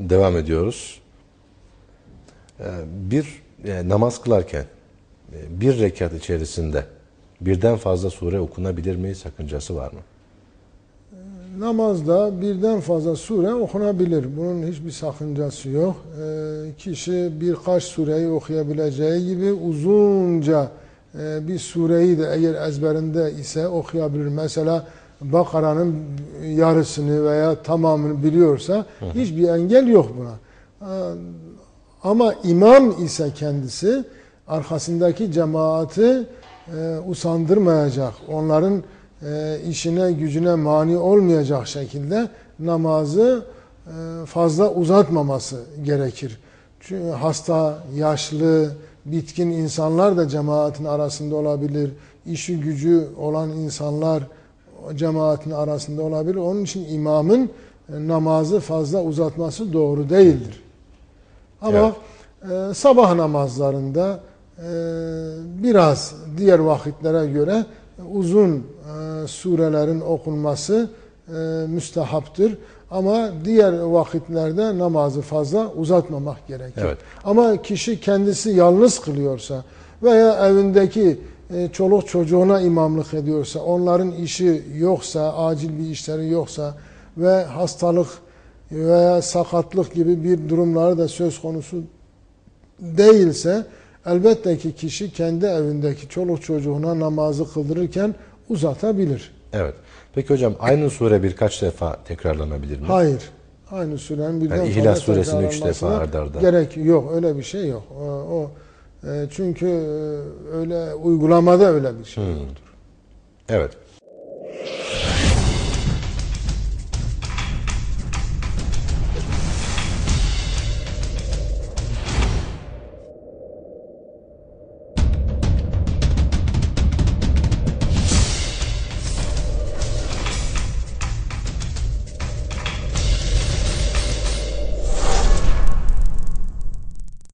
devam ediyoruz. Ee, Bir e, namaz kılarken e, bir rekat içerisinde birden fazla sure okunabilir mi? Sakıncası var mı? Namazda birden fazla sure okunabilir. Bunun hiçbir sakıncası yok. Ee, kişi birkaç sureyi okuyabileceği gibi uzunca e, bir sureyi de eğer ezberinde ise okuyabilir. Mesela Bakara'nın yarısını veya tamamını biliyorsa hiçbir engel yok buna. Ee, Ama imam ise kendisi arkasındaki cemaati e, usandırmayacak. Onların e, işine gücüne mani olmayacak şekilde namazı e, fazla uzatmaması gerekir. Çünkü hasta, yaşlı, bitkin insanlar da cemaatin arasında olabilir. İşi gücü olan insanlar cemaatin arasında olabilir. Onun için imamın e, namazı fazla uzatması doğru değildir. Ama e, sabah namazlarında e, biraz diğer vakitlere göre uzun e, surelerin okunması e, müstehaptır. Ama diğer vakitlerde namazı fazla uzatmamak gerekir. Evet. Ama kişi kendisi yalnız kılıyorsa veya evindeki çoluk çocuğuna imamlık ediyorsa, onların işi yoksa, acil bir işleri yoksa ve hastalık veya sakatlık gibi bir durumları da söz konusu değilse elbette ki kişi kendi evindeki çoluk çocuğuna namazı kıldırırken uzatabilir. Evet. Peki hocam aynı sure birkaç defa tekrarlanabilir mi? Hayır. Aynı sürenin birden Yani İhlas suresini üç defa arda arda. Gerek yok. Öyle bir şey yok. O, o e, çünkü e, öyle uygulamada öyle bir şey Hmm. yoktur. Evet.